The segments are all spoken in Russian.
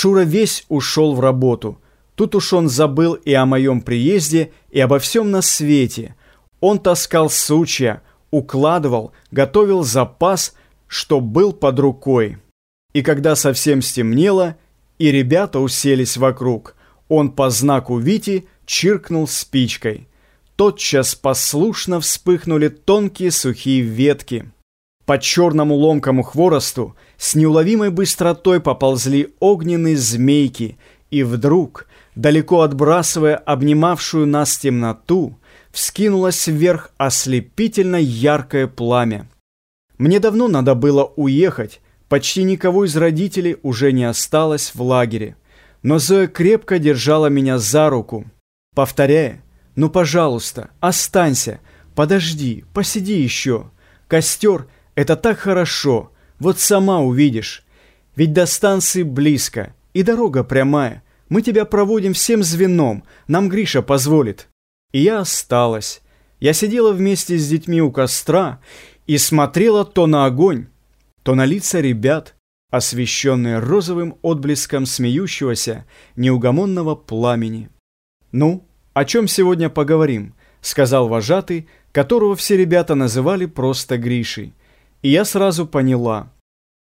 Шура весь ушел в работу. Тут уж он забыл и о моем приезде, и обо всем на свете. Он таскал сучья, укладывал, готовил запас, что был под рукой. И когда совсем стемнело, и ребята уселись вокруг, он по знаку Вити чиркнул спичкой. Тотчас послушно вспыхнули тонкие сухие ветки. По черному ломкому хворосту с неуловимой быстротой поползли огненные змейки, и вдруг, далеко отбрасывая обнимавшую нас темноту, вскинулось вверх ослепительно яркое пламя. Мне давно надо было уехать, почти никого из родителей уже не осталось в лагере. Но Зоя крепко держала меня за руку, повторяя, «Ну, пожалуйста, останься, подожди, посиди еще. Костер — это так хорошо, вот сама увидишь. Ведь до станции близко, и дорога прямая. Мы тебя проводим всем звеном, нам Гриша позволит». И я осталась. Я сидела вместе с детьми у костра и смотрела то на огонь, то на лица ребят, освещенные розовым отблеском смеющегося, неугомонного пламени. «Ну, о чем сегодня поговорим?» — сказал вожатый, которого все ребята называли просто Гришей. И я сразу поняла.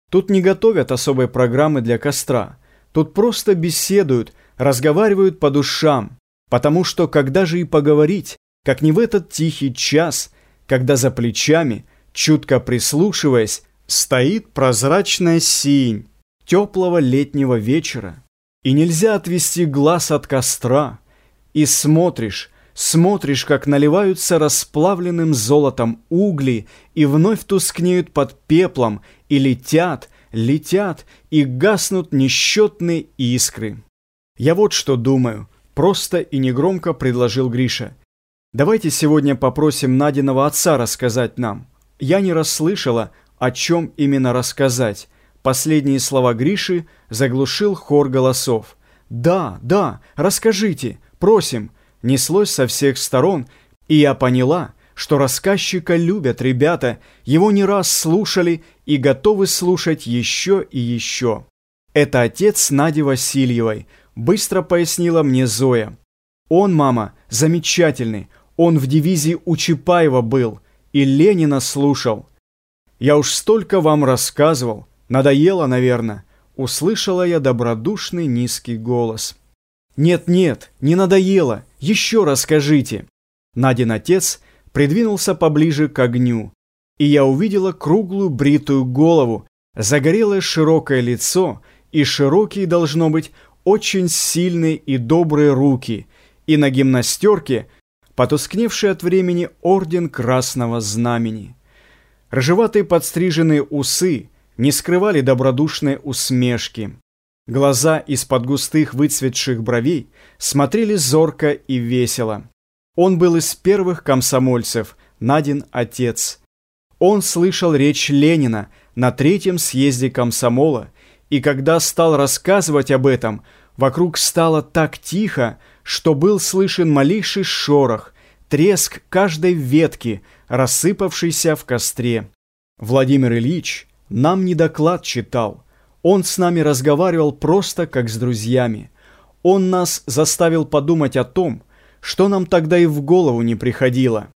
Тут не готовят особой программы для костра. Тут просто беседуют, разговаривают по душам. Потому что когда же и поговорить, как не в этот тихий час, когда за плечами, чутко прислушиваясь, стоит прозрачная синь теплого летнего вечера, и нельзя отвести глаз от костра, и смотришь, смотришь, как наливаются расплавленным золотом угли и вновь тускнеют под пеплом, и летят, летят, и гаснут несчетные искры. Я вот что думаю, просто и негромко предложил Гриша. Давайте сегодня попросим Надиного отца рассказать нам. Я не расслышала, о чем именно рассказать. Последние слова Гриши заглушил хор голосов. «Да, да, расскажите, просим!» Неслось со всех сторон, и я поняла, что рассказчика любят ребята, его не раз слушали и готовы слушать еще и еще. Это отец Нади Васильевой, быстро пояснила мне Зоя. Он, мама, замечательный, он в дивизии у Чапаева был и Ленина слушал. Я уж столько вам рассказывал, надоело, наверное. Услышала я добродушный низкий голос. Нет-нет, не надоело, еще расскажите. Надин отец придвинулся поближе к огню, и я увидела круглую бритую голову, загорелое широкое лицо и широкие, должно быть, очень сильные и добрые руки, и на гимнастерке потускневший от времени орден Красного Знамени. Рыжеватые подстриженные усы не скрывали добродушной усмешки. Глаза из-под густых выцветших бровей смотрели зорко и весело. Он был из первых комсомольцев, Надин отец. Он слышал речь Ленина на третьем съезде комсомола, и когда стал рассказывать об этом, вокруг стало так тихо, что был слышен малейший шорох, треск каждой ветки, рассыпавшейся в костре. Владимир Ильич нам не доклад читал. Он с нами разговаривал просто как с друзьями. Он нас заставил подумать о том, что нам тогда и в голову не приходило.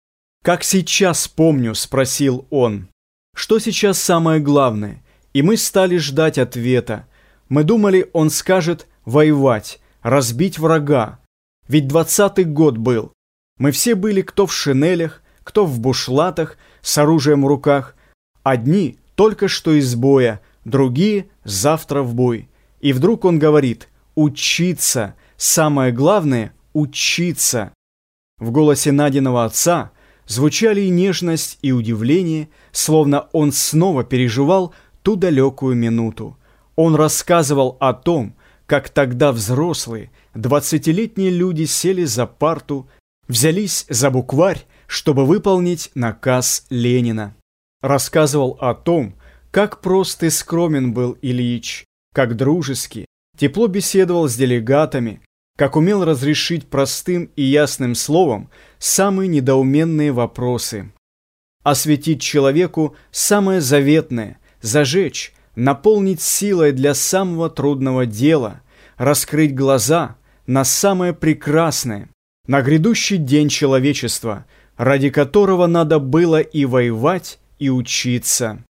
«Как сейчас помню?» – спросил он. «Что сейчас самое главное?» И мы стали ждать ответа. Мы думали, он скажет «воевать», «разбить врага». Ведь двадцатый год был. Мы все были кто в шинелях, кто в бушлатах, с оружием в руках. Одни только что из боя, другие завтра в бой. И вдруг он говорит «учиться», самое главное – учиться. В голосе Надиного отца звучали и нежность, и удивление, словно он снова переживал ту далекую минуту. Он рассказывал о том, как тогда взрослые, двадцатилетние люди сели за парту, взялись за букварь, чтобы выполнить наказ Ленина. Рассказывал о том, как прост и скромен был Ильич, как дружески, тепло беседовал с делегатами, как умел разрешить простым и ясным словом самые недоуменные вопросы. Осветить человеку самое заветное, зажечь, наполнить силой для самого трудного дела – раскрыть глаза на самое прекрасное, на грядущий день человечества, ради которого надо было и воевать, и учиться.